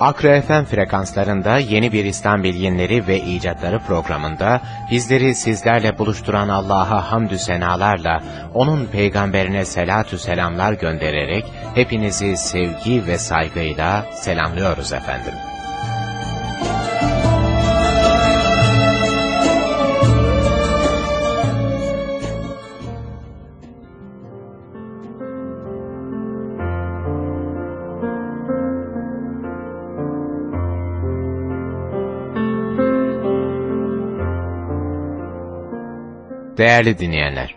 Akre FM frekanslarında yeni bir İslam bilginleri ve icatları programında bizleri sizlerle buluşturan Allah'a hamdü senalarla, O'nun peygamberine selatü selamlar göndererek hepinizi sevgi ve saygıyla selamlıyoruz efendim. Değerli dinleyenler,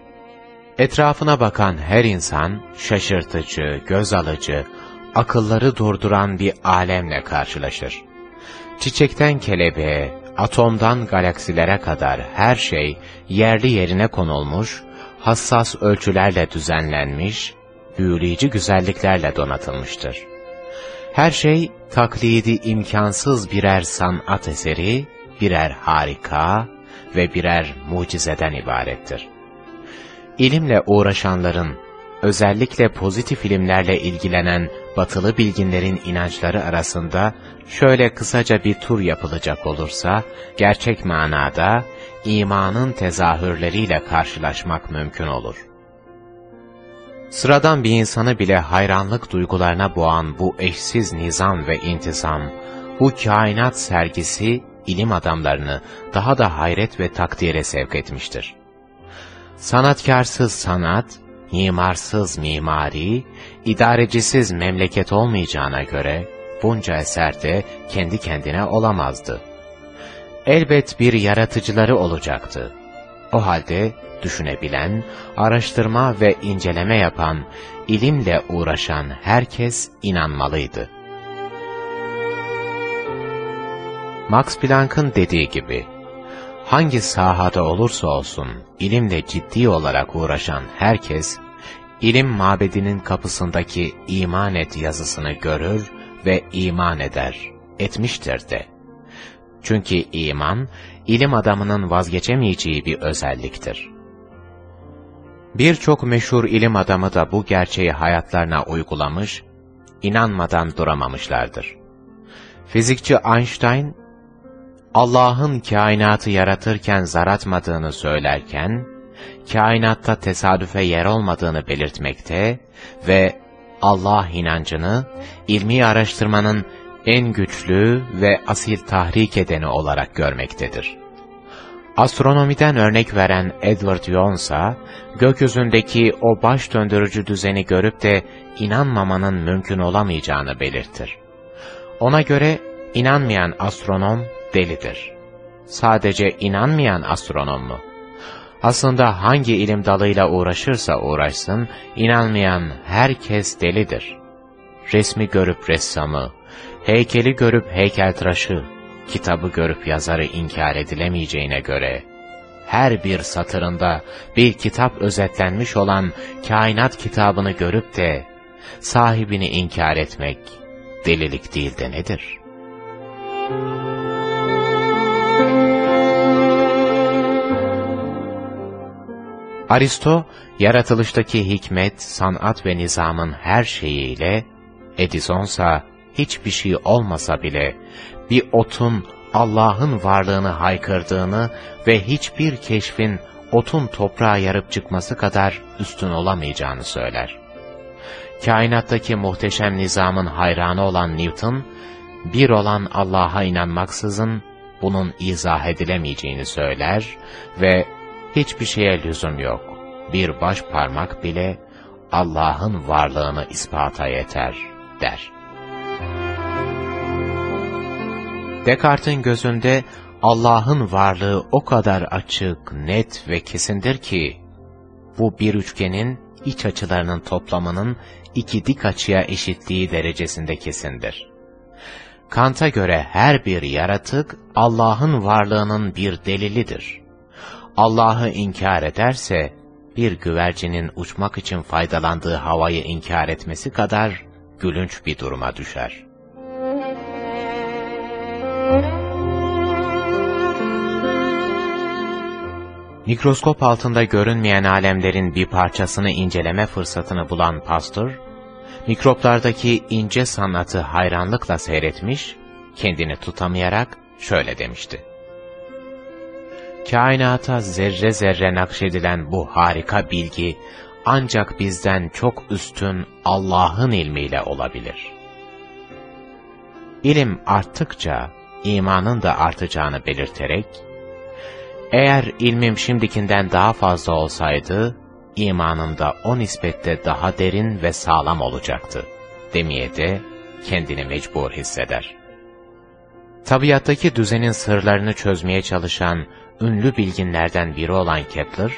etrafına bakan her insan şaşırtıcı, göz alıcı, akılları durduran bir alemle karşılaşır. Çiçekten kelebeğe, atomdan galaksilere kadar her şey yerli yerine konulmuş, hassas ölçülerle düzenlenmiş, büyüleyici güzelliklerle donatılmıştır. Her şey taklidi imkansız birer sanat eseri, birer harika, ve birer mucizeden ibarettir. İlimle uğraşanların, özellikle pozitif ilimlerle ilgilenen batılı bilginlerin inançları arasında şöyle kısaca bir tur yapılacak olursa, gerçek manada imanın tezahürleriyle karşılaşmak mümkün olur. Sıradan bir insanı bile hayranlık duygularına boğan bu eşsiz nizam ve intizam, bu kainat sergisi ilim adamlarını daha da hayret ve takdire sevk etmiştir. Sanatkarsız sanat, mimarsız mimari, idarecisiz memleket olmayacağına göre bunca eser de kendi kendine olamazdı. Elbet bir yaratıcıları olacaktı. O halde düşünebilen, araştırma ve inceleme yapan, ilimle uğraşan herkes inanmalıydı. Max Planck'ın dediği gibi, hangi sahada olursa olsun ilimle ciddi olarak uğraşan herkes, ilim mabedinin kapısındaki iman et yazısını görür ve iman eder, etmiştir de. Çünkü iman, ilim adamının vazgeçemeyeceği bir özelliktir. Birçok meşhur ilim adamı da bu gerçeği hayatlarına uygulamış, inanmadan duramamışlardır. Fizikçi Einstein, Allah'ın kainatı yaratırken zar atmadığını söylerken, kainatta tesadüfe yer olmadığını belirtmekte ve Allah inancını ilmi araştırmanın en güçlü ve asil tahrik edeni olarak görmektedir. Astronomiden örnek veren Edward Young gökyüzündeki o baş döndürücü düzeni görüp de inanmamanın mümkün olamayacağını belirtir. Ona göre inanmayan astronom delidir. Sadece inanmayan astronom mu? Aslında hangi ilim dalıyla uğraşırsa uğraşsın, inanmayan herkes delidir. Resmi görüp ressamı, heykeli görüp heykeltıraşı, kitabı görüp yazarı inkar edilemeyeceğine göre, her bir satırında bir kitap özetlenmiş olan kainat kitabını görüp de, sahibini inkar etmek, delilik değil de nedir? Aristo, yaratılıştaki hikmet, sanat ve nizamın her şeyiyle, Edison'sa hiçbir şey olmasa bile, bir otun Allah'ın varlığını haykırdığını ve hiçbir keşfin otun toprağa yarıp çıkması kadar üstün olamayacağını söyler. Kainattaki muhteşem nizamın hayranı olan Newton, bir olan Allah'a inanmaksızın bunun izah edilemeyeceğini söyler ve hiçbir şeye lüzum yok. Bir baş parmak bile Allah'ın varlığını ispata yeter, der. Descartes'in gözünde Allah'ın varlığı o kadar açık, net ve kesindir ki, bu bir üçgenin iç açılarının toplamının iki dik açıya eşitliği derecesinde kesindir. Kant'a göre her bir yaratık Allah'ın varlığının bir delilidir. Allah'ı inkar ederse, bir güvercinin uçmak için faydalandığı havayı inkar etmesi kadar gülünç bir duruma düşer. Mikroskop altında görünmeyen alemlerin bir parçasını inceleme fırsatını bulan Pasteur, mikroplardaki ince sanatı hayranlıkla seyretmiş, kendini tutamayarak şöyle demişti. Kainata zerre zerre nakşedilen bu harika bilgi, ancak bizden çok üstün Allah'ın ilmiyle olabilir. İlim arttıkça, imanın da artacağını belirterek, eğer ilmim şimdikinden daha fazla olsaydı, imanım da o nispette daha derin ve sağlam olacaktı, demeye de kendini mecbur hisseder. Tabiattaki düzenin sırlarını çözmeye çalışan ünlü bilginlerden biri olan Kepler,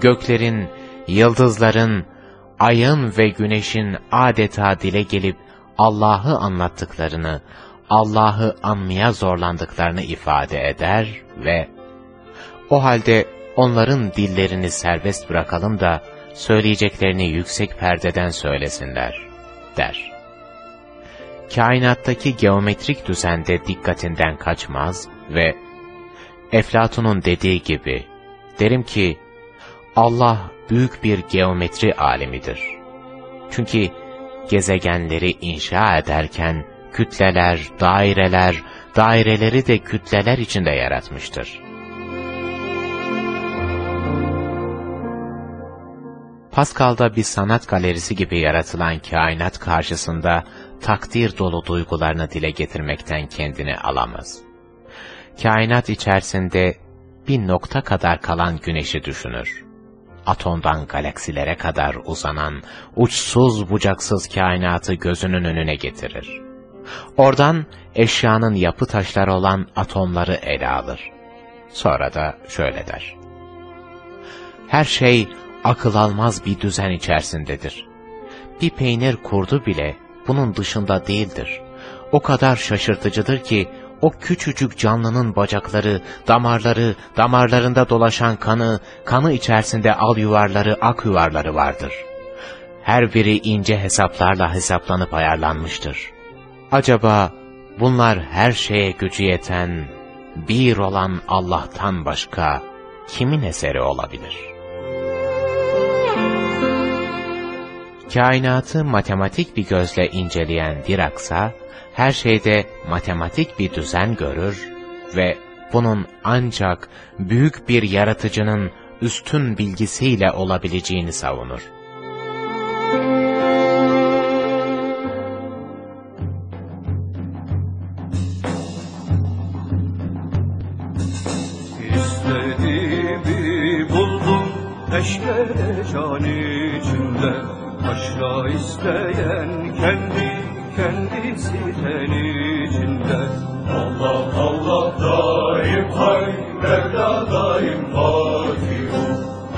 göklerin, yıldızların, ayın ve güneşin adeta dile gelip Allah'ı anlattıklarını, Allah'ı anmaya zorlandıklarını ifade eder ve o halde onların dillerini serbest bırakalım da söyleyeceklerini yüksek perdeden söylesinler, der. Kainattaki geometrik düzende dikkatinden kaçmaz ve Eflatun'un dediği gibi, derim ki, Allah büyük bir geometri alemidir. Çünkü gezegenleri inşa ederken kütleler, daireler, daireleri de kütleler içinde yaratmıştır. Pascal'da bir sanat galerisi gibi yaratılan kainat karşısında takdir dolu duygularını dile getirmekten kendini alamaz. Kainat içerisinde bir nokta kadar kalan güneşi düşünür. Atomdan galaksilere kadar uzanan, uçsuz bucaksız kainatı gözünün önüne getirir. Oradan eşyanın yapı taşları olan atomları ele alır. Sonra da şöyle der. Her şey akıl almaz bir düzen içerisindedir. Bir peynir kurdu bile bunun dışında değildir. O kadar şaşırtıcıdır ki o küçücük canlının bacakları, damarları, damarlarında dolaşan kanı, kanı içerisinde al yuvarları, ak yuvarları vardır. Her biri ince hesaplarla hesaplanıp ayarlanmıştır. Acaba bunlar her şeye gücü yeten, bir olan Allah'tan başka kimin eseri olabilir?'' Kainatı matematik bir gözle inceleyen Diracsa, her şeyde matematik bir düzen görür ve bunun ancak büyük bir yaratıcının üstün bilgisiyle olabileceğini savunur. İstediğimi buldum eşkere can Taşra isteyen kendi kendisi ten içinde. Allah Allah daim hay Mevla daim Fatihu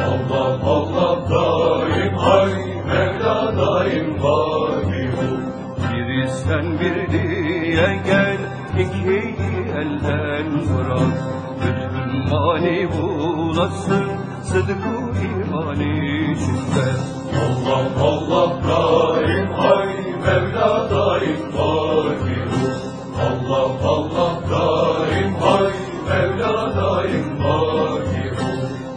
Allah Allah daim hay Mevla daim Fatihu Bir isten bir diye gel iki elden bırak Bütün mani bulasın sıdkı iman içinde Allah Allah daim hay Mevla daim Allah Allah daim hay Mevla daim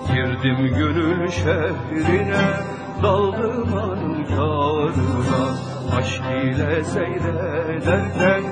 Girdim gönül şehrine daldım ankarına Aşk ile seyrederken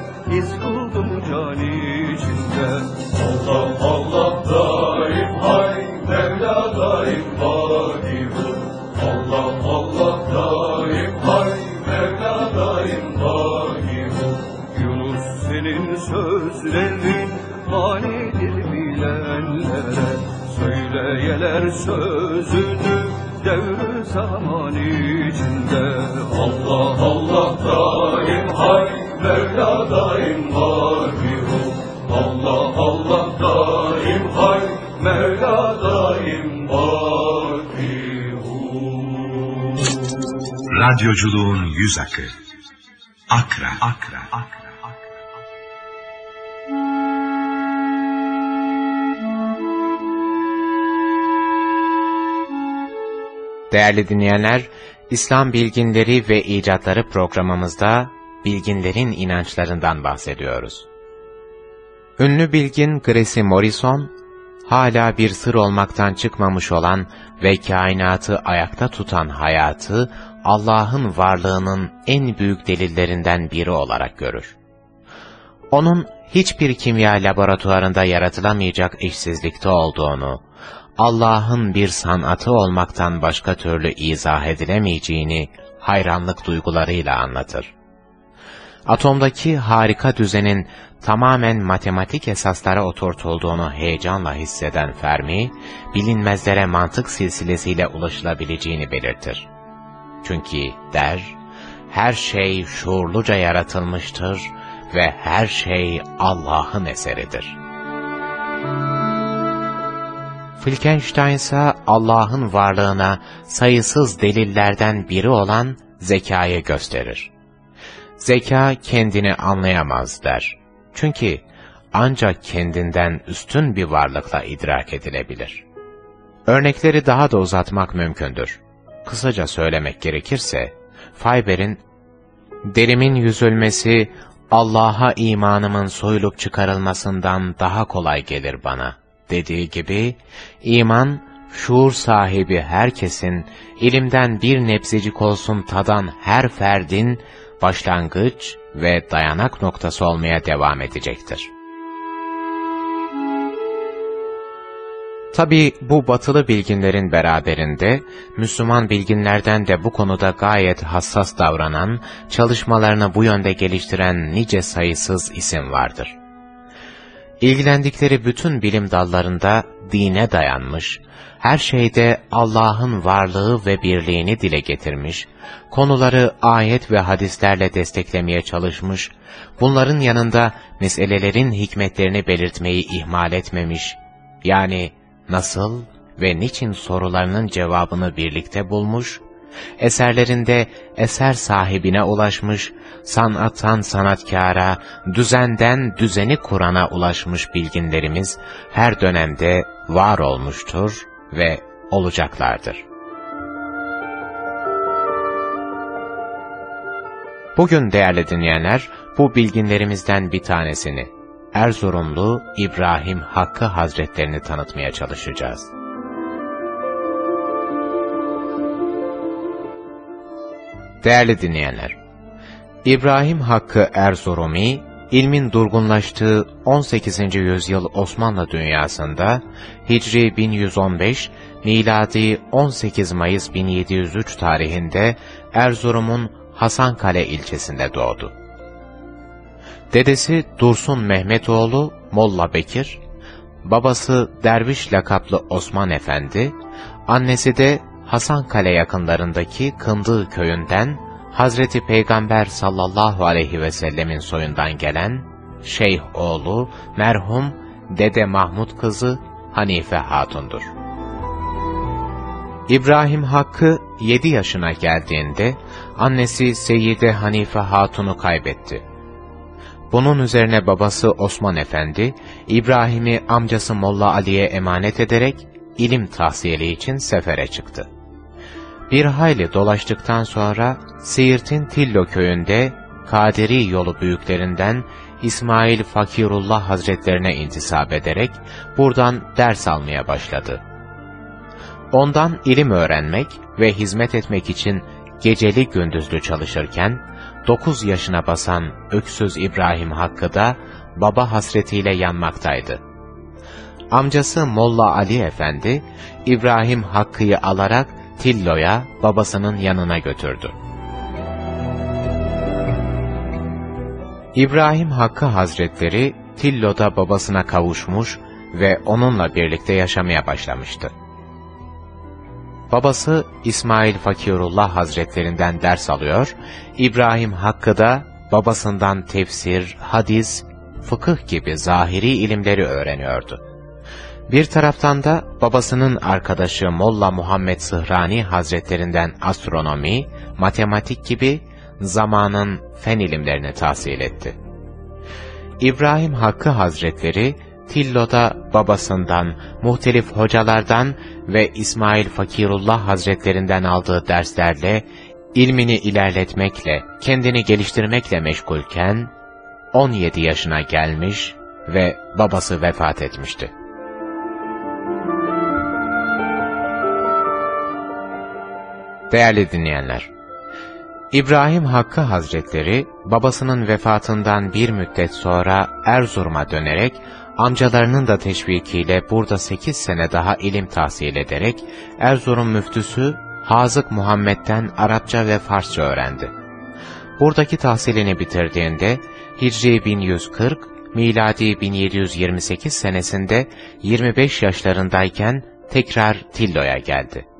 zaman içinde Allah Allah daim hay Mevla daim var Allah Allah daim hay Mevla daim var Radyoculuğun yüz akı. Akra. Akra. Akra. Değerli dinleyenler, İslam Bilginleri ve İcatları programımızda bilginlerin inançlarından bahsediyoruz. Ünlü bilgin Gracie Morrison, hala bir sır olmaktan çıkmamış olan ve kainatı ayakta tutan hayatı, Allah'ın varlığının en büyük delillerinden biri olarak görür. Onun hiçbir kimya laboratuvarında yaratılamayacak işsizlikte olduğunu, Allah'ın bir sanatı olmaktan başka türlü izah edilemeyeceğini hayranlık duygularıyla anlatır. Atomdaki harika düzenin tamamen matematik esaslara oturtulduğunu heyecanla hisseden Fermi, bilinmezlere mantık silsilesiyle ulaşılabileceğini belirtir. Çünkü der, her şey şuurluca yaratılmıştır ve her şey Allah'ın eseridir. Frankenstein ise Allah'ın varlığına sayısız delillerden biri olan zekayı gösterir. Zeka kendini anlayamaz der. Çünkü ancak kendinden üstün bir varlıkla idrak edilebilir. Örnekleri daha da uzatmak mümkündür. Kısaca söylemek gerekirse, Fayber'in, derimin yüzülmesi, Allah'a imanımın soyulup çıkarılmasından daha kolay gelir bana, dediği gibi, iman, şuur sahibi herkesin, ilimden bir nebzecik olsun tadan her ferdin, başlangıç ve dayanak noktası olmaya devam edecektir. Tabi bu batılı bilginlerin beraberinde, Müslüman bilginlerden de bu konuda gayet hassas davranan, çalışmalarını bu yönde geliştiren nice sayısız isim vardır. İlgilendikleri bütün bilim dallarında dine dayanmış, her şeyde Allah'ın varlığı ve birliğini dile getirmiş, konuları ayet ve hadislerle desteklemeye çalışmış, bunların yanında meselelerin hikmetlerini belirtmeyi ihmal etmemiş, yani nasıl ve niçin sorularının cevabını birlikte bulmuş, eserlerinde eser sahibine ulaşmış, sanattan sanatkara, düzenden düzeni kurana ulaşmış bilginlerimiz her dönemde var olmuştur ve olacaklardır. Bugün değerli dinleyenler, bu bilginlerimizden bir tanesini, Erzurumlu İbrahim Hakkı Hazretlerini tanıtmaya çalışacağız. Değerli dinleyenler, İbrahim Hakkı Erzurumi, ilmin durgunlaştığı 18. yüzyıl Osmanlı dünyasında Hicri 1115, miladi 18 Mayıs 1703 tarihinde Erzurum'un Hasankale ilçesinde doğdu. Dedesi Dursun Mehmetoğlu Molla Bekir, babası Derviş lakaplı Osman Efendi, annesi de Hasankale yakınlarındaki Kındığı köyünden Hazreti Peygamber sallallahu aleyhi ve sellemin soyundan gelen Şeyh oğlu merhum Dede Mahmud kızı Hanife Hatun'dur. İbrahim Hakkı 7 yaşına geldiğinde annesi Seyyide Hanife Hatun'u kaybetti. Bunun üzerine babası Osman Efendi, İbrahim'i amcası Molla Ali'ye emanet ederek ilim tahsili için sefere çıktı. Bir hayli dolaştıktan sonra Siirt'in Tillo köyünde Kaderi yolu büyüklerinden İsmail Fakirullah Hazretlerine intisap ederek buradan ders almaya başladı. Ondan ilim öğrenmek ve hizmet etmek için geceli gündüzlü çalışırken, 9 yaşına basan öksüz İbrahim Hakkı da baba hasretiyle yanmaktaydı. Amcası Molla Ali Efendi, İbrahim Hakkı'yı alarak Tillo'ya babasının yanına götürdü. İbrahim Hakkı Hazretleri Tillo'da babasına kavuşmuş ve onunla birlikte yaşamaya başlamıştı. Babası İsmail Fakirullah Hazretlerinden ders alıyor, İbrahim Hakkı da babasından tefsir, hadis, fıkıh gibi zahiri ilimleri öğreniyordu. Bir taraftan da babasının arkadaşı Molla Muhammed Sıhrani Hazretlerinden astronomi, matematik gibi zamanın fen ilimlerini tahsil etti. İbrahim Hakkı Hazretleri, Tillo'da babasından, muhtelif hocalardan ve İsmail Fakirullah Hazretlerinden aldığı derslerle, ilmini ilerletmekle, kendini geliştirmekle meşgulken, 17 yaşına gelmiş ve babası vefat etmişti. Değerli dinleyenler, İbrahim Hakkı Hazretleri, babasının vefatından bir müddet sonra Erzurum'a dönerek, amcalarının da teşvikiyle burada sekiz sene daha ilim tahsil ederek, Erzurum müftüsü Hazık Muhammed'den Arapça ve Farsça öğrendi. Buradaki tahsilini bitirdiğinde, Hicri 1140, miladi 1728 senesinde 25 yaşlarındayken tekrar Tillo'ya geldi.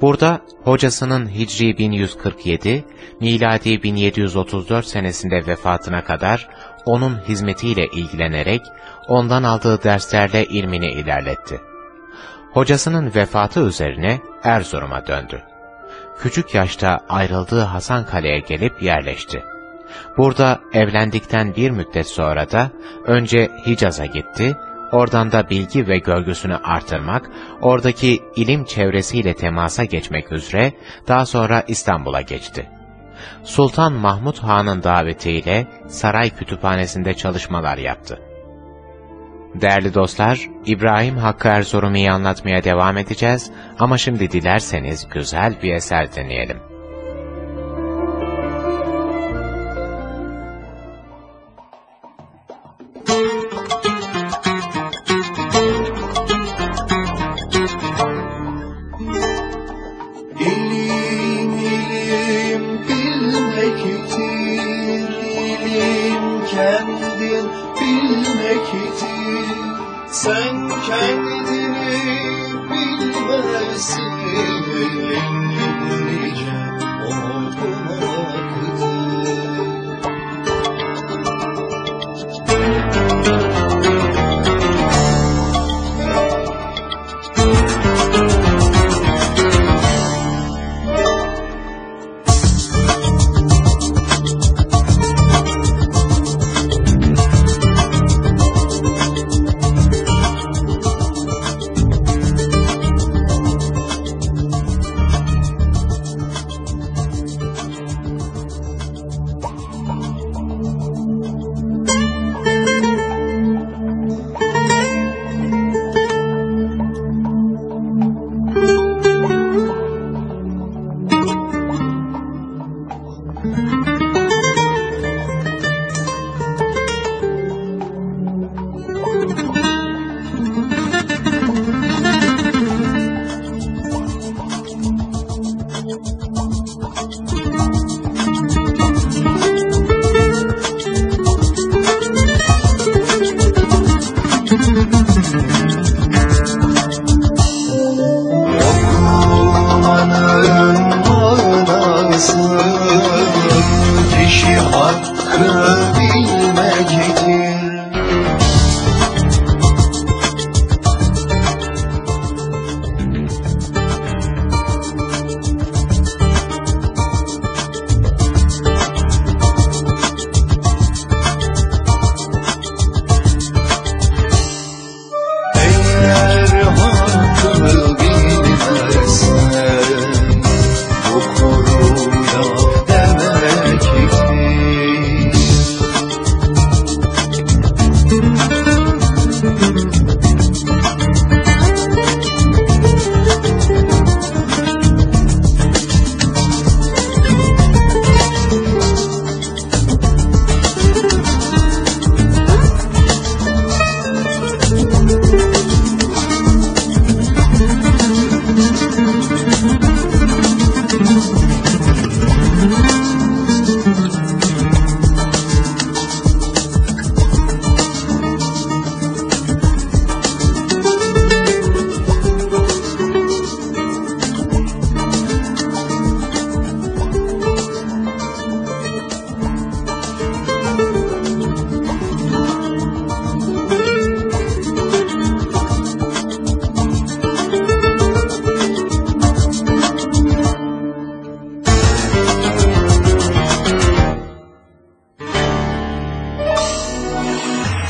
Burada hocasının Hicri 1147, miladi 1734 senesinde vefatına kadar onun hizmetiyle ilgilenerek ondan aldığı derslerle ilmini ilerletti. Hocasının vefatı üzerine Erzurum'a döndü. Küçük yaşta ayrıldığı Hasankale'ye gelip yerleşti. Burada evlendikten bir müddet sonra da önce Hicaz'a gitti, oradan da bilgi ve görgüsünü artırmak, oradaki ilim çevresiyle temasa geçmek üzere daha sonra İstanbul'a geçti. Sultan Mahmud Han'ın davetiyle saray kütüphanesinde çalışmalar yaptı. Değerli dostlar, İbrahim Hakkı Erzurum'u anlatmaya devam edeceğiz ama şimdi dilerseniz güzel bir eser dinleyelim.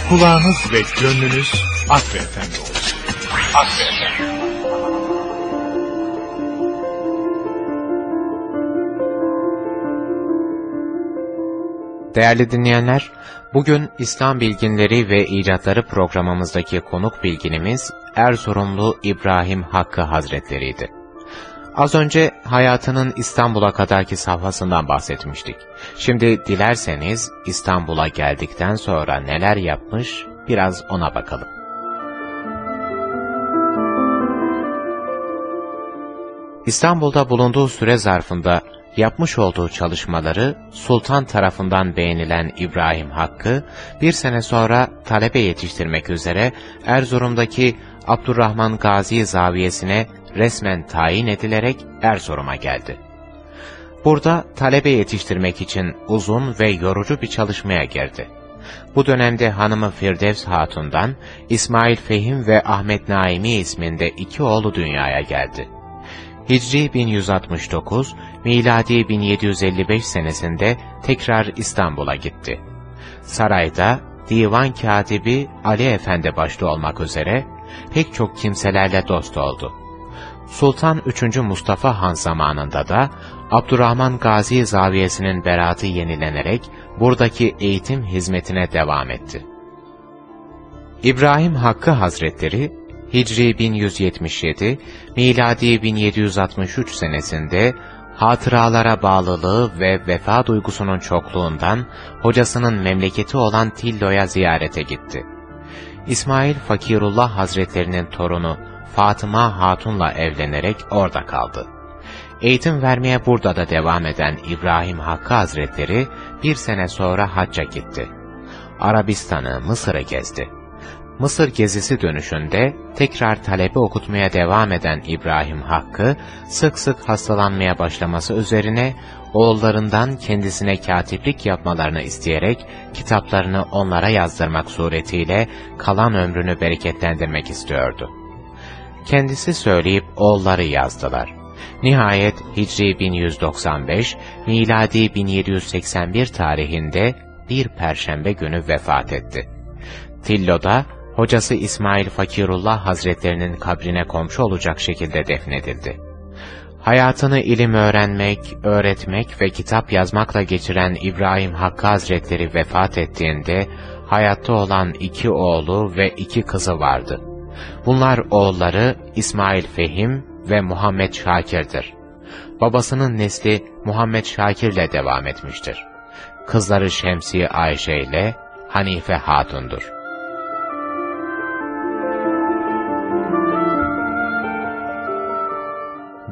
Kulağınız ve gönlünüz Akre Efendi olsun. Akre Efendi. Değerli dinleyenler, bugün İslam Bilginleri ve İcatları programımızdaki konuk bilginimiz Erzurumlu İbrahim Hakkı Hazretleri'ydi. Az önce hayatının İstanbul'a kadarki safhasından bahsetmiştik. Şimdi dilerseniz İstanbul'a geldikten sonra neler yapmış biraz ona bakalım. İstanbul'da bulunduğu süre zarfında yapmış olduğu çalışmaları sultan tarafından beğenilen İbrahim Hakkı, bir sene sonra talebe yetiştirmek üzere Erzurum'daki Abdurrahman Gazi Zaviyesi'ne resmen tayin edilerek Erzurum'a geldi. Burada talebe yetiştirmek için uzun ve yorucu bir çalışmaya girdi. Bu dönemde hanımı Firdevs Hatun'dan İsmail Fehim ve Ahmet Naimi isminde iki oğlu dünyaya geldi. Hicri 1169, miladi 1755 senesinde tekrar İstanbul'a gitti. Sarayda divan katibi Ali Efendi başta olmak üzere pek çok kimselerle dost oldu. Sultan 3. Mustafa Han zamanında da Abdurrahman Gazi Zaviyesi'nin beratı yenilenerek buradaki eğitim hizmetine devam etti. İbrahim Hakkı Hazretleri, Hicri 1177, miladi 1763 senesinde hatıralara bağlılığı ve vefa duygusunun çokluğundan hocasının memleketi olan Tillo'ya ziyarete gitti. İsmail Fakirullah Hazretlerinin torunu Fatıma Hatun'la evlenerek orada kaldı. Eğitim vermeye burada da devam eden İbrahim Hakkı Hazretleri bir sene sonra hacca gitti. Arabistan'ı, Mısır'ı gezdi. Mısır gezisi dönüşünde tekrar talebe okutmaya devam eden İbrahim Hakkı, sık sık hastalanmaya başlaması üzerine oğullarından kendisine katiplik yapmalarını isteyerek kitaplarını onlara yazdırmak suretiyle kalan ömrünü bereketlendirmek istiyordu. Kendisi söyleyip oğulları yazdılar. Nihayet Hicri 1195, miladi 1781 tarihinde bir perşembe günü vefat etti. Tillo'da hocası İsmail Fakirullah Hazretlerinin kabrine komşu olacak şekilde defnedildi. Hayatını ilim öğrenmek, öğretmek ve kitap yazmakla geçiren İbrahim Hakkı Hazretleri vefat ettiğinde, hayatta olan iki oğlu ve iki kızı vardı. Bunlar oğulları İsmail Fehim ve Muhammed Şakir'dir. Babasının nesli Muhammed Şakir'le devam etmiştir. Kızları Şemsi Ayşe ile Hanife Hatun'dur.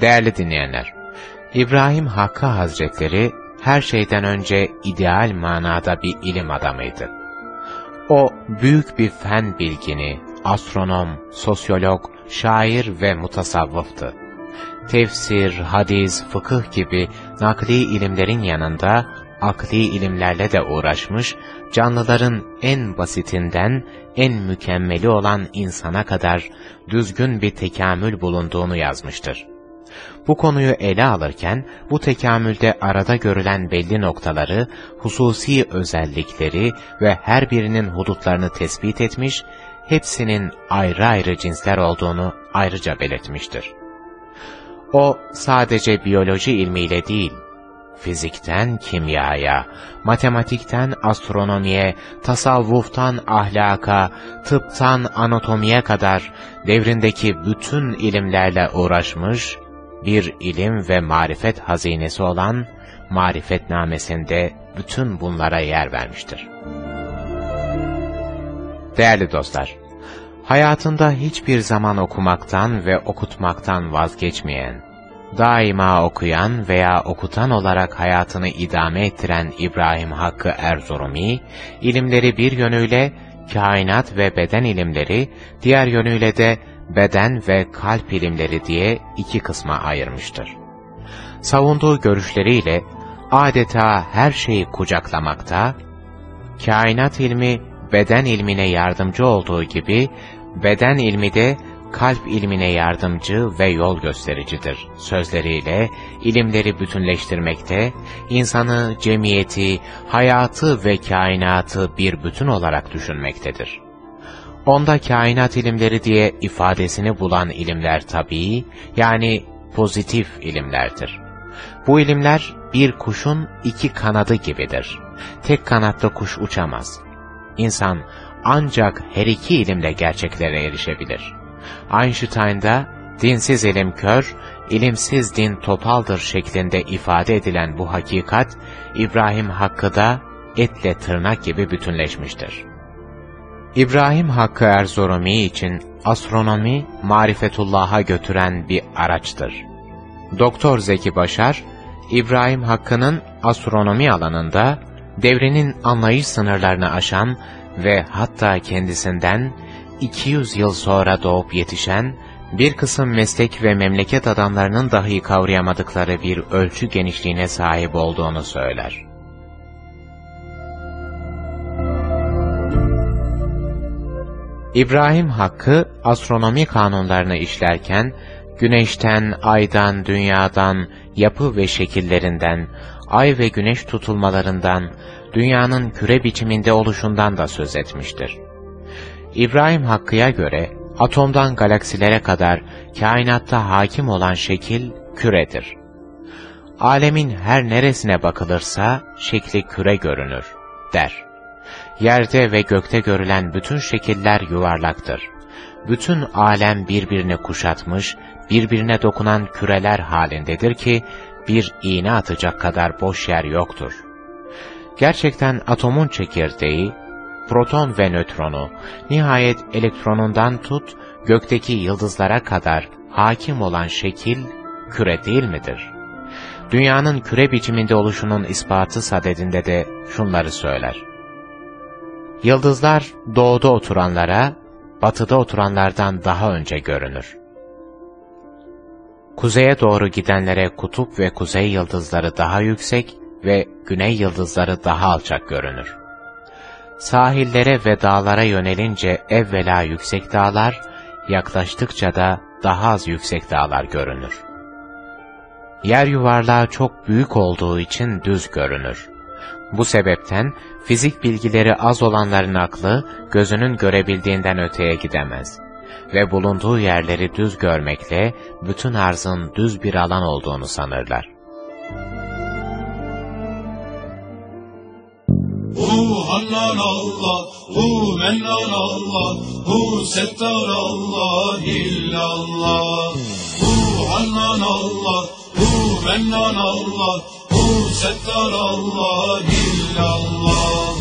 Değerli dinleyenler, İbrahim Hakkı Hazretleri her şeyden önce ideal manada bir ilim adamıydı. O büyük bir fen bilgini, astronom, sosyolog, şair ve mutasavvıftı. Tefsir, hadis, fıkıh gibi nakli ilimlerin yanında akli ilimlerle de uğraşmış, canlıların en basitinden en mükemmeli olan insana kadar düzgün bir tekamül bulunduğunu yazmıştır. Bu konuyu ele alırken, bu tekamülde arada görülen belli noktaları, hususi özellikleri ve her birinin hudutlarını tespit etmiş, hepsinin ayrı ayrı cinsler olduğunu ayrıca belirtmiştir. O, sadece biyoloji ilmiyle değil, fizikten kimyaya, matematikten astronomiye, tasavvuftan ahlaka, tıptan anatomiye kadar devrindeki bütün ilimlerle uğraşmış, bir ilim ve marifet hazinesi olan marifetnamesinde bütün bunlara yer vermiştir. Değerli dostlar, hayatında hiçbir zaman okumaktan ve okutmaktan vazgeçmeyen, daima okuyan veya okutan olarak hayatını idame ettiren İbrahim Hakkı Erzurumi, ilimleri bir yönüyle kainat ve beden ilimleri, diğer yönüyle de beden ve kalp ilimleri diye iki kısma ayırmıştır. Savunduğu görüşleriyle adeta her şeyi kucaklamakta, kainat ilmi beden ilmine yardımcı olduğu gibi, beden ilmi de kalp ilmine yardımcı ve yol göstericidir. Sözleriyle ilimleri bütünleştirmekte, insanı, cemiyeti, hayatı ve kainatı bir bütün olarak düşünmektedir. Onda kainat ilimleri diye ifadesini bulan ilimler tabii, yani pozitif ilimlerdir. Bu ilimler bir kuşun iki kanadı gibidir. Tek kanatlı kuş uçamaz. İnsan ancak her iki ilimle gerçeklere erişebilir. Einstein'da dinsiz ilim kör, ilimsiz din topaldır şeklinde ifade edilen bu hakikat, İbrahim Hakkı'da etle tırnak gibi bütünleşmiştir. İbrahim Hakkı Erzurumi için astronomi, marifetullah'a götüren bir araçtır. Doktor Zeki Başar, İbrahim Hakkı'nın astronomi alanında devrenin anlayış sınırlarını aşan ve hatta kendisinden 200 yıl sonra doğup yetişen bir kısım meslek ve memleket adamlarının dahi kavrayamadıkları bir ölçü genişliğine sahip olduğunu söyler. İbrahim Hakkı astronomi kanunlarını işlerken, güneşten, aydan, dünyadan, yapı ve şekillerinden, ay ve güneş tutulmalarından, dünyanın küre biçiminde oluşundan da söz etmiştir. İbrahim Hakkı'ya göre, atomdan galaksilere kadar kainatta hakim olan şekil küredir. Alemin her neresine bakılırsa şekli küre görünür, der. Yerde ve gökte görülen bütün şekiller yuvarlaktır. Bütün alem birbirini kuşatmış, birbirine dokunan küreler halindedir ki, bir iğne atacak kadar boş yer yoktur. Gerçekten atomun çekirdeği, proton ve nötronu, nihayet elektronundan tut, gökteki yıldızlara kadar hakim olan şekil, küre değil midir? Dünyanın küre biçiminde oluşunun ispatı sadedinde de şunları söyler. Yıldızlar doğuda oturanlara, batıda oturanlardan daha önce görünür. Kuzeye doğru gidenlere kutup ve kuzey yıldızları daha yüksek ve güney yıldızları daha alçak görünür. Sahillere ve dağlara yönelince evvela yüksek dağlar, yaklaştıkça da daha az yüksek dağlar görünür. Yer yuvarlağı çok büyük olduğu için düz görünür. Bu sebepten fizik bilgileri az olanların aklı gözünün görebildiğinden öteye gidemez ve bulunduğu yerleri düz görmekle bütün arzın düz bir alan olduğunu sanırlar. Hu Hannan Allah, Hu Mennan Allah, Hu Settar Allah, illallah. Hu Hannan Allah, Hu Mennan Allah, Hu Settar Allah, illallah.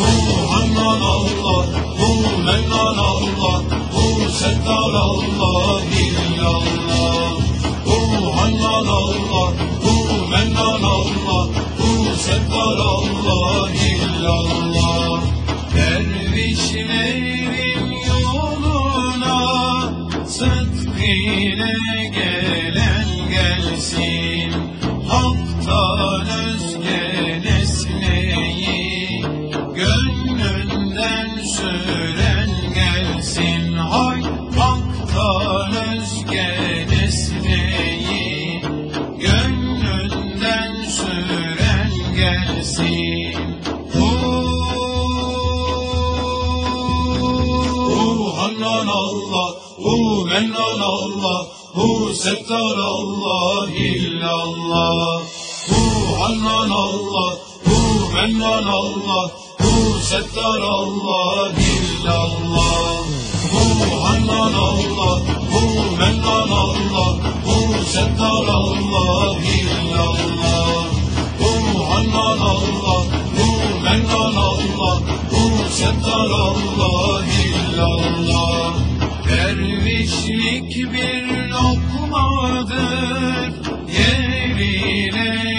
Hu Hannan Allah, Hu Mennan Allah, Settar Allah, illallah. Hu Hannan Allah, Hu Mennan Allah, Hu Settar Allah, illallah. Dervişlerin yoluna sıdk ile gelen gelsin. Hak'tan özge nesneyi gönlünden süren gelsin. Hay Hak'tan özge gönlünden süren gelsin. Hannan Allah, Hu Mennan Allah, Hu Settar Allah, illallah. Hu Hannan Allah, Hu Mennan Allah, Hu Settar Allah, illallah. Hannan Allah, Hu Mennan Allah, Hu Settar Allah, illallah. Hu Hannan Allah, Hu Mennan Allah, Hu Settar Allah, illallah. Dervişlik bir lokmadır, yerine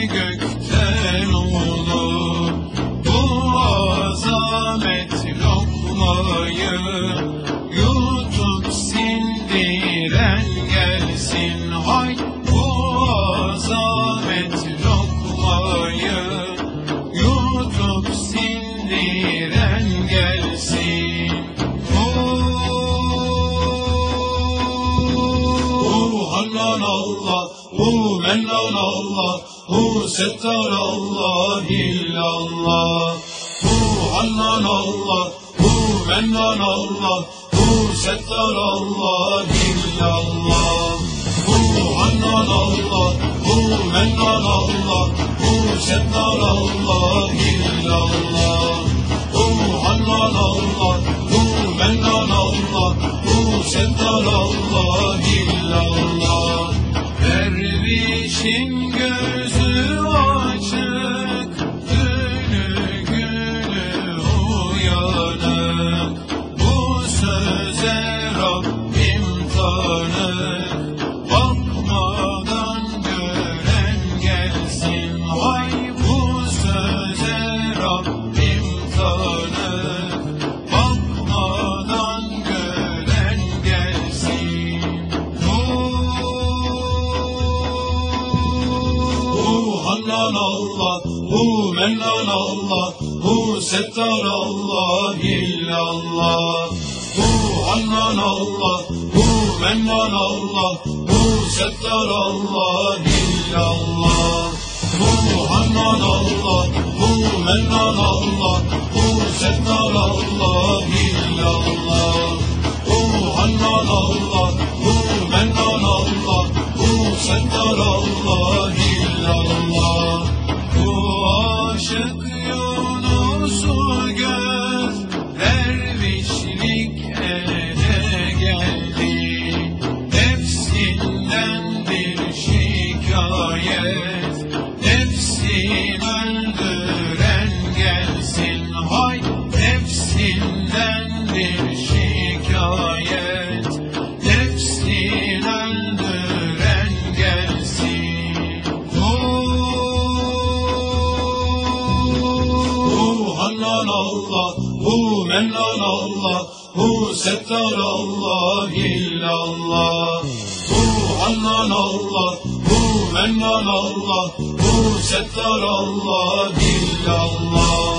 Allah, hu settar Allah illallah. Hu hannan Allah, hu mennan Allah, hu settar Allah illallah. Hu hannan Allah, hu mennan Allah, hu settar Allah illallah. Hu hannan Allah, hu mennan Allah, hu settar Allah illallah. 情愿是我 Hu Mennan Allah, Hu Settar Allah illallah. Hu Hannan Allah, Hu Mennan Allah, Hu Settar Allah illallah. Hu Hannan Allah, Hu Mennan Allah, Hu Settar Allah illallah. Hu Hannan Allah, Hu Mennan Allah, Hu Settar Allah illallah. Hu aşık Mennan Allah, Hu Settar Allah illallah. Hu Hannan Allah, Hu Mennan Allah, Hu Settar Allah illallah.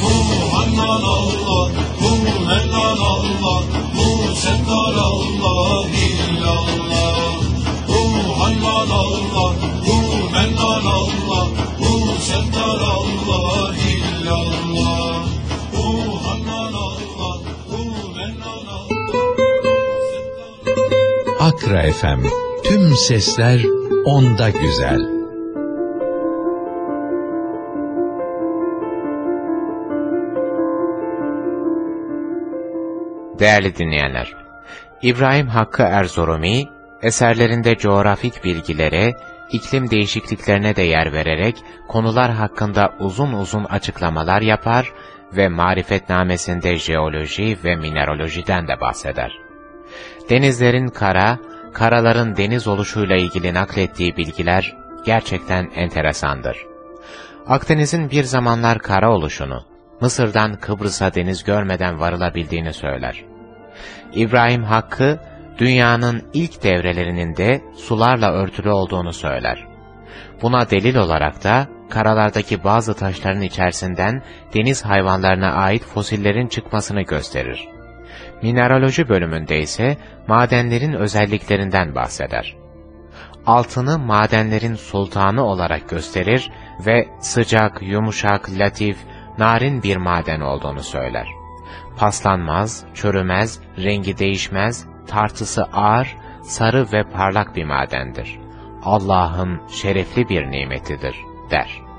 Hu Hannan Allah, Hu Mennan Allah, Hu Settar Allah illallah. Hu Hannan Allah, Hu Mennan Allah, Hu Settar Allah illallah. Akra FM. Tüm sesler onda güzel. Değerli dinleyenler, İbrahim Hakkı Erzurumi, eserlerinde coğrafik bilgilere, iklim değişikliklerine de yer vererek konular hakkında uzun uzun açıklamalar yapar ve marifetnamesinde jeoloji ve mineralojiden de bahseder. Denizlerin kara, karaların deniz oluşuyla ilgili naklettiği bilgiler gerçekten enteresandır. Akdeniz'in bir zamanlar kara oluşunu, Mısır'dan Kıbrıs'a deniz görmeden varılabildiğini söyler. İbrahim Hakkı, dünyanın ilk devrelerinin de sularla örtülü olduğunu söyler. Buna delil olarak da karalardaki bazı taşların içerisinden deniz hayvanlarına ait fosillerin çıkmasını gösterir. Mineraloji bölümünde ise madenlerin özelliklerinden bahseder. Altını madenlerin sultanı olarak gösterir ve sıcak, yumuşak, latif, narin bir maden olduğunu söyler. Paslanmaz, çürümez, rengi değişmez, tartısı ağır, sarı ve parlak bir madendir. Allah'ın şerefli bir nimetidir, der.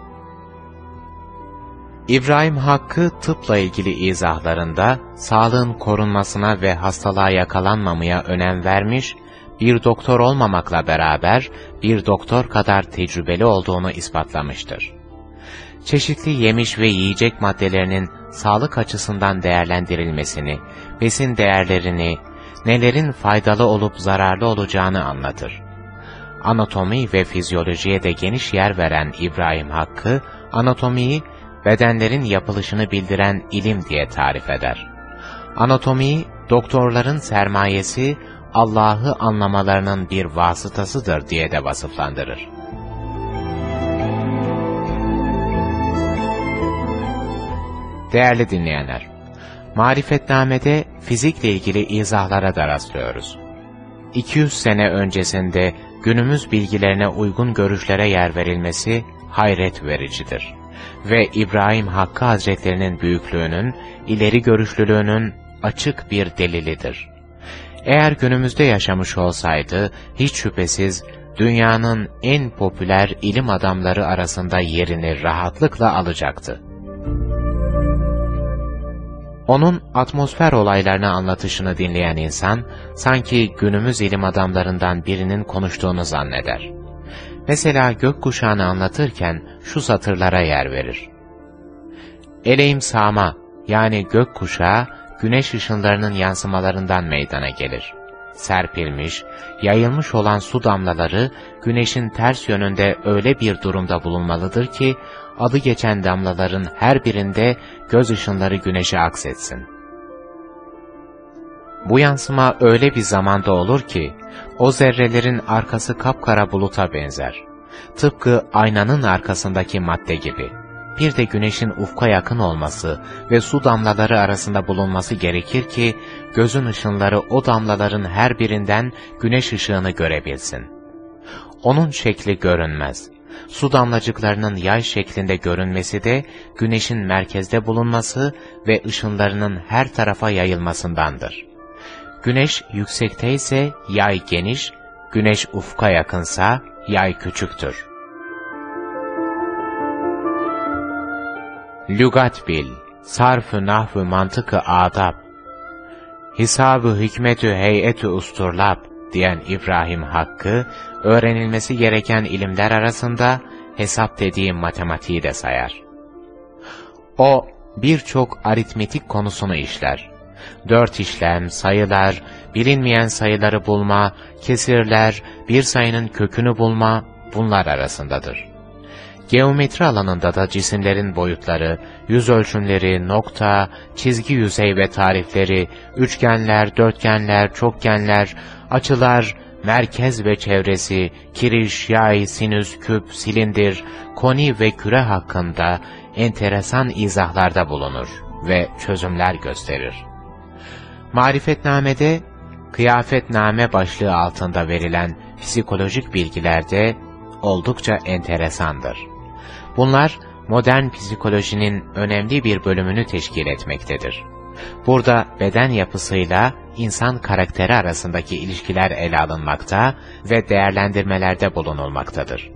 İbrahim Hakkı tıpla ilgili izahlarında sağlığın korunmasına ve hastalığa yakalanmamaya önem vermiş, bir doktor olmamakla beraber bir doktor kadar tecrübeli olduğunu ispatlamıştır. Çeşitli yemiş ve yiyecek maddelerinin sağlık açısından değerlendirilmesini, besin değerlerini, nelerin faydalı olup zararlı olacağını anlatır. Anatomi ve fizyolojiye de geniş yer veren İbrahim Hakkı, anatomiyi bedenlerin yapılışını bildiren ilim diye tarif eder. Anatomiyi, doktorların sermayesi, Allah'ı anlamalarının bir vasıtasıdır diye de vasıflandırır. Değerli dinleyenler, marifetnamede fizikle ilgili izahlara da rastlıyoruz. 200 sene öncesinde günümüz bilgilerine uygun görüşlere yer verilmesi hayret vericidir. Ve İbrahim Hakkı Hazretlerinin büyüklüğünün, ileri görüşlülüğünün açık bir delilidir. Eğer günümüzde yaşamış olsaydı, hiç şüphesiz dünyanın en popüler ilim adamları arasında yerini rahatlıkla alacaktı. Onun atmosfer olaylarını anlatışını dinleyen insan, sanki günümüz ilim adamlarından birinin konuştuğunu zanneder. Mesela gökkuşağını anlatırken şu satırlara yer verir. Eleğim sağma, yani gökkuşağı, güneş ışınlarının yansımalarından meydana gelir. Serpilmiş, yayılmış olan su damlaları, güneşin ters yönünde öyle bir durumda bulunmalıdır ki, adı geçen damlaların her birinde göz ışınları güneşe aksetsin. Bu yansıma öyle bir zamanda olur ki, o zerrelerin arkası kapkara buluta benzer. Tıpkı aynanın arkasındaki madde gibi. Bir de güneşin ufka yakın olması ve su damlaları arasında bulunması gerekir ki, gözün ışınları o damlaların her birinden güneş ışığını görebilsin. Onun şekli görünmez. Su damlacıklarının yay şeklinde görünmesi de, güneşin merkezde bulunması ve ışınlarının her tarafa yayılmasındandır. Güneş yüksekte ise yay geniş, güneş ufka yakınsa yay küçüktür. Lügat bil, sarf-ı nahv-ı adab, hisab-ı hikmet-ü heyet-ü usturlab diyen İbrahim Hakkı, öğrenilmesi gereken ilimler arasında hesap dediği matematiği de sayar. O, birçok aritmetik konusunu işler. Dört işlem, sayılar, bilinmeyen sayıları bulma, kesirler, bir sayının kökünü bulma, bunlar arasındadır. Geometri alanında da cisimlerin boyutları, yüz ölçümleri, nokta, çizgi yüzey ve tarifleri, üçgenler, dörtgenler, çokgenler, açılar, merkez ve çevresi, kiriş, yay, sinüs, küp, silindir, koni ve küre hakkında enteresan izahlarda bulunur ve çözümler gösterir. Marifetnamede, kıyafetname başlığı altında verilen psikolojik bilgilerde oldukça enteresandır. Bunlar, modern psikolojinin önemli bir bölümünü teşkil etmektedir. Burada beden yapısıyla insan karakteri arasındaki ilişkiler ele alınmakta ve değerlendirmelerde bulunulmaktadır.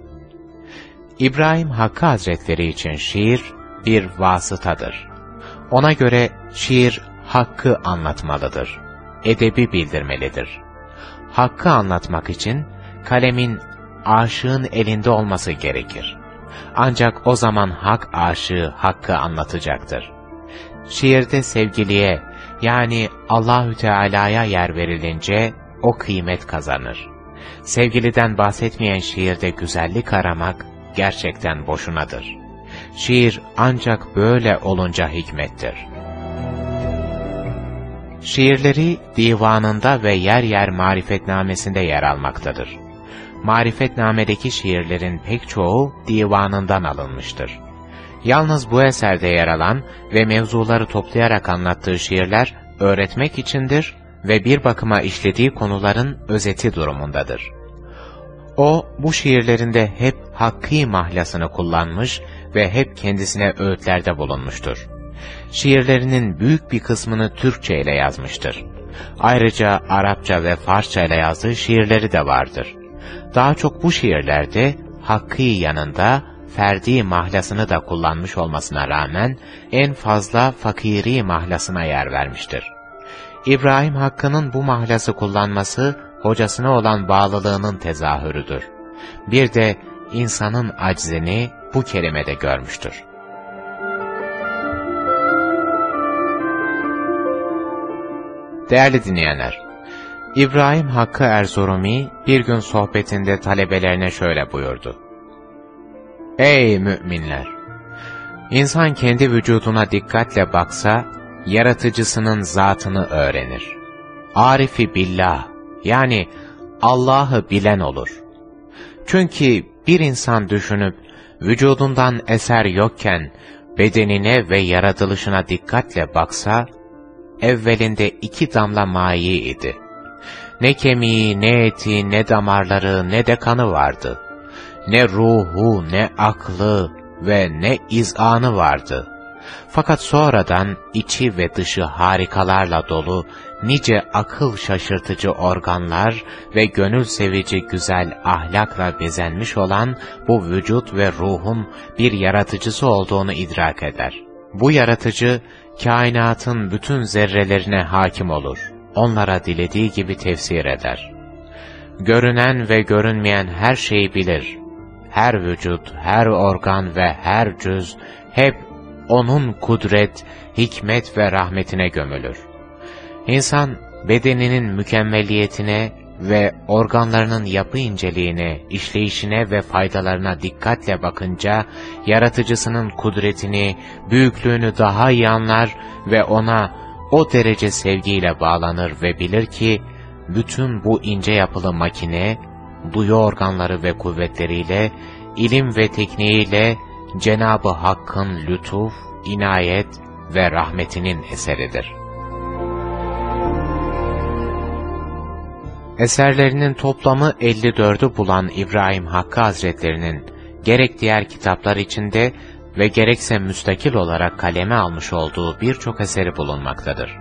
İbrahim Hakkı Hazretleri için şiir bir vasıtadır. Ona göre şiir hakkı anlatmalıdır. Edebi bildirmelidir. Hakkı anlatmak için kalemin aşığın elinde olması gerekir. Ancak o zaman hak aşığı hakkı anlatacaktır. Şiirde sevgiliye yani Allahü Teala'ya yer verilince o kıymet kazanır. Sevgiliden bahsetmeyen şiirde güzellik aramak gerçekten boşunadır. Şiir ancak böyle olunca hikmettir. Şiirleri divanında ve yer yer marifetnamesinde yer almaktadır. Marifetnamedeki şiirlerin pek çoğu divanından alınmıştır. Yalnız bu eserde yer alan ve mevzuları toplayarak anlattığı şiirler öğretmek içindir ve bir bakıma işlediği konuların özeti durumundadır. O, bu şiirlerinde hep hakkı mahlasını kullanmış ve hep kendisine öğütlerde bulunmuştur. Şiirlerinin büyük bir kısmını Türkçe ile yazmıştır. Ayrıca Arapça ve Farsça ile yazdığı şiirleri de vardır. Daha çok bu şiirlerde hakkı yanında ferdi mahlasını da kullanmış olmasına rağmen en fazla fakiri mahlasına yer vermiştir. İbrahim Hakkı'nın bu mahlası kullanması hocasına olan bağlılığının tezahürüdür. Bir de insanın aczini bu kelimede görmüştür. Değerli dinleyenler, İbrahim Hakkı Erzurumi bir gün sohbetinde talebelerine şöyle buyurdu. Ey müminler! İnsan kendi vücuduna dikkatle baksa, yaratıcısının zatını öğrenir. Arifi billah, yani Allah'ı bilen olur. Çünkü bir insan düşünüp, vücudundan eser yokken, bedenine ve yaratılışına dikkatle baksa, evvelinde iki damla mayi idi. Ne kemiği, ne eti, ne damarları, ne de kanı vardı. Ne ruhu, ne aklı ve ne izanı vardı. Fakat sonradan içi ve dışı harikalarla dolu, nice akıl şaşırtıcı organlar ve gönül sevici güzel ahlakla bezenmiş olan bu vücut ve ruhun bir yaratıcısı olduğunu idrak eder. Bu yaratıcı, kainatın bütün zerrelerine hakim olur. Onlara dilediği gibi tefsir eder. Görünen ve görünmeyen her şeyi bilir. Her vücut, her organ ve her cüz hep O'nun kudret, hikmet ve rahmetine gömülür. İnsan bedeninin mükemmelliyetine ve organlarının yapı inceliğine, işleyişine ve faydalarına dikkatle bakınca, yaratıcısının kudretini, büyüklüğünü daha iyi anlar ve ona o derece sevgiyle bağlanır ve bilir ki, bütün bu ince yapılı makine, duyu organları ve kuvvetleriyle, ilim ve tekniğiyle Cenabı Hakk'ın lütuf, inayet ve rahmetinin eseridir. Eserlerinin toplamı 54'ü bulan İbrahim Hakkı Hazretlerinin gerek diğer kitaplar içinde ve gerekse müstakil olarak kaleme almış olduğu birçok eseri bulunmaktadır.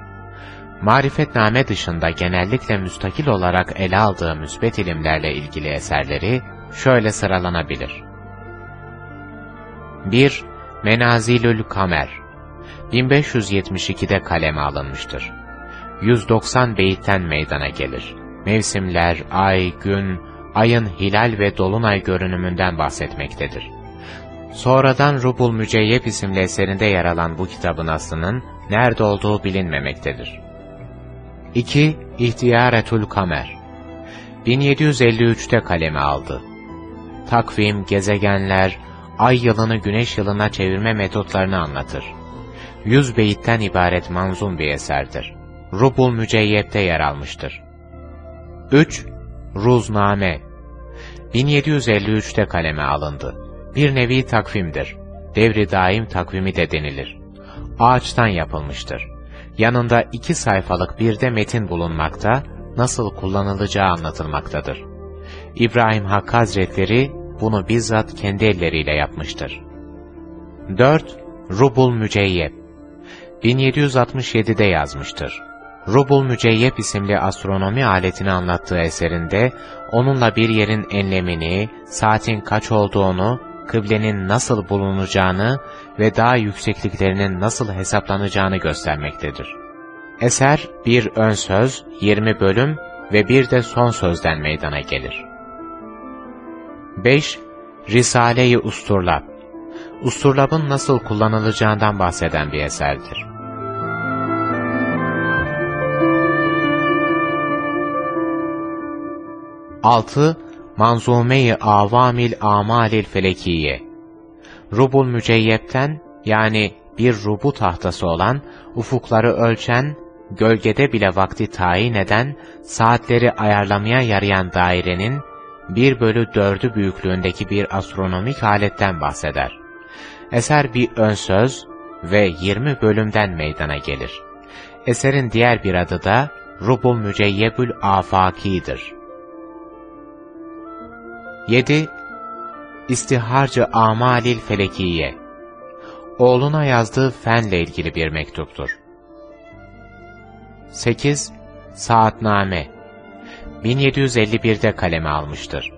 Marifetname dışında genellikle müstakil olarak ele aldığı müsbet ilimlerle ilgili eserleri şöyle sıralanabilir. 1. Menazilül Kamer 1572'de kaleme alınmıştır. 190 beyitten meydana gelir. Mevsimler, ay, gün, ayın hilal ve dolunay görünümünden bahsetmektedir. Sonradan Rubul Müceyyep isimli eserinde yer alan bu kitabın aslının nerede olduğu bilinmemektedir. 2. İhtiyaretül Kamer 1753'te kaleme aldı. Takvim, gezegenler, ay yılını güneş yılına çevirme metotlarını anlatır. Yüz beyitten ibaret manzum bir eserdir. Rubul Müceyyep'te yer almıştır. 3. Ruzname 1753'te kaleme alındı. Bir nevi takvimdir. Devri daim takvimi de denilir. Ağaçtan yapılmıştır. Yanında iki sayfalık bir de metin bulunmakta, nasıl kullanılacağı anlatılmaktadır. İbrahim Hakkı Hazretleri bunu bizzat kendi elleriyle yapmıştır. 4. Rubul Müceyyep 1767'de yazmıştır. Rubul Müceyyep isimli astronomi aletini anlattığı eserinde, onunla bir yerin enlemini, saatin kaç olduğunu, kıblenin nasıl bulunacağını ve dağ yüksekliklerinin nasıl hesaplanacağını göstermektedir. Eser, bir ön söz, 20 bölüm ve bir de son sözden meydana gelir. 5. Risale-i Usturlab Usturlab'ın nasıl kullanılacağından bahseden bir eserdir. Altı, Manzume-i Avamil Amalil Felekiye Rubul Müceyyep'ten yani bir rubu tahtası olan, ufukları ölçen, gölgede bile vakti tayin eden, saatleri ayarlamaya yarayan dairenin, 1 bölü 4'ü büyüklüğündeki bir astronomik aletten bahseder. Eser bir ön söz ve 20 bölümden meydana gelir. Eserin diğer bir adı da Rubul Müceyyebül Afaki'dir. 7. İstiharcı Amalil Felekiye Oğluna yazdığı fenle ilgili bir mektuptur. 8. Saatname 1751'de kaleme almıştır.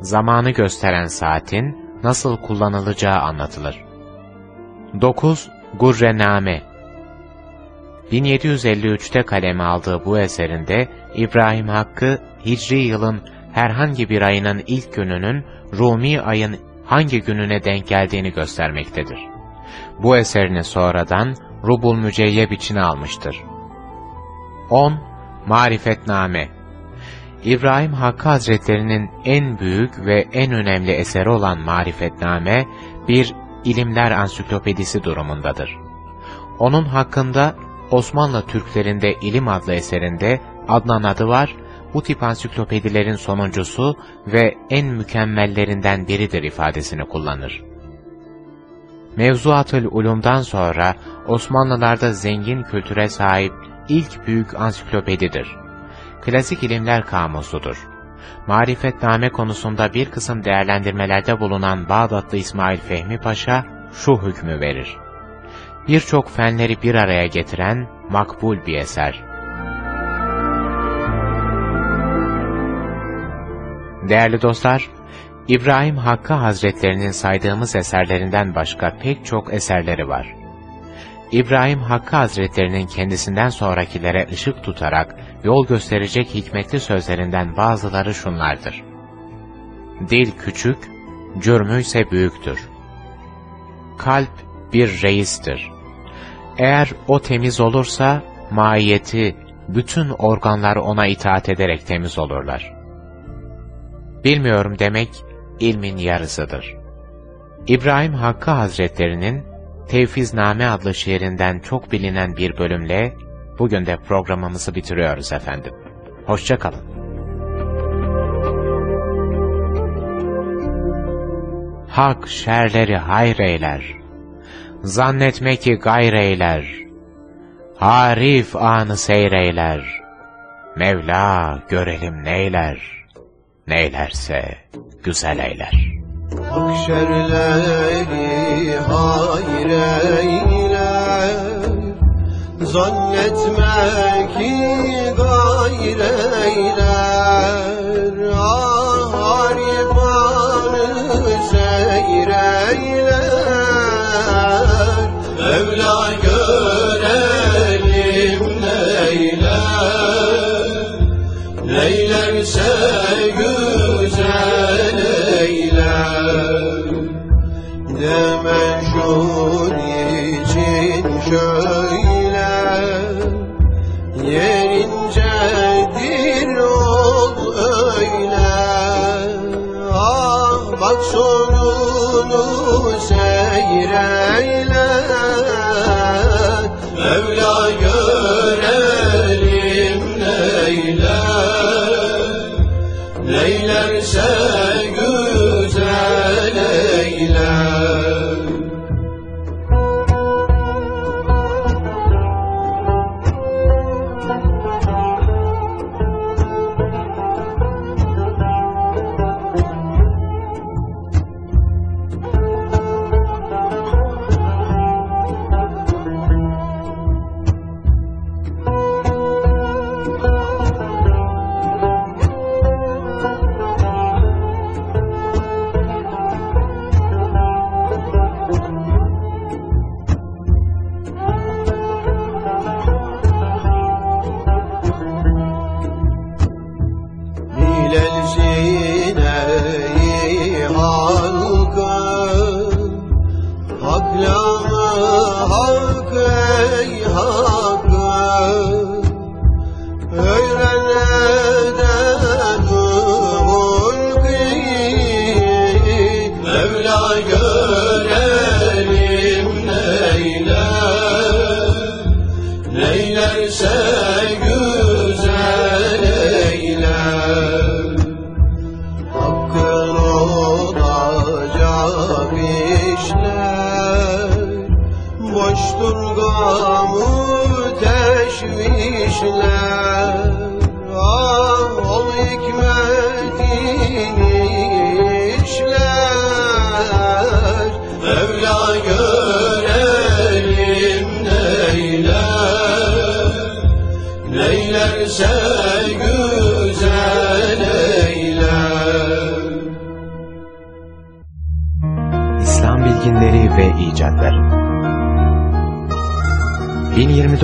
Zamanı gösteren saatin nasıl kullanılacağı anlatılır. 9. Gurrename 1753'te kaleme aldığı bu eserinde İbrahim Hakkı, Hicri yılın herhangi bir ayının ilk gününün Rumi ayın hangi gününe denk geldiğini göstermektedir. Bu eserini sonradan Rubul Müceyyeb içine almıştır. 10. Marifetname İbrahim Hakkı Hazretlerinin en büyük ve en önemli eseri olan Marifetname, bir ilimler ansiklopedisi durumundadır. Onun hakkında Osmanlı Türklerinde İlim adlı eserinde Adnan adı var, bu tip ansiklopedilerin sonuncusu ve en mükemmellerinden biridir ifadesini kullanır. Mevzuatül Ulum'dan sonra Osmanlılarda zengin kültüre sahip ilk büyük ansiklopedidir klasik ilimler kamusudur. Marifetname konusunda bir kısım değerlendirmelerde bulunan Bağdatlı İsmail Fehmi Paşa şu hükmü verir. Birçok fenleri bir araya getiren makbul bir eser. Değerli dostlar, İbrahim Hakkı Hazretlerinin saydığımız eserlerinden başka pek çok eserleri var. İbrahim Hakkı Hazretlerinin kendisinden sonrakilere ışık tutarak yol gösterecek hikmetli sözlerinden bazıları şunlardır. Dil küçük, cürmü ise büyüktür. Kalp bir reistir. Eğer o temiz olursa, mahiyeti, bütün organlar ona itaat ederek temiz olurlar. Bilmiyorum demek, ilmin yarısıdır. İbrahim Hakkı Hazretlerinin Tevfizname adlı şiirinden çok bilinen bir bölümle bugün de programımızı bitiriyoruz efendim. Hoşçakalın. Hak şerleri hayreyler, zannetme ki gayreyler, harif anı seyreyler, Mevla görelim neyler, neylerse güzel eyler. Akşerleri hayreyler Zannetme ki gayreyler Ah harifanı seyreyler Mevla görelim neyler. Neylerse güzel Deme şun için şöyle Yerincedir ol öyle. Ah bak sonunu seyreyle Mevla görelim neyler Neylerse işler Boştur gamı teşvişler. Ah ol hikmetin işler. Mevla görelim neyler. Neylerse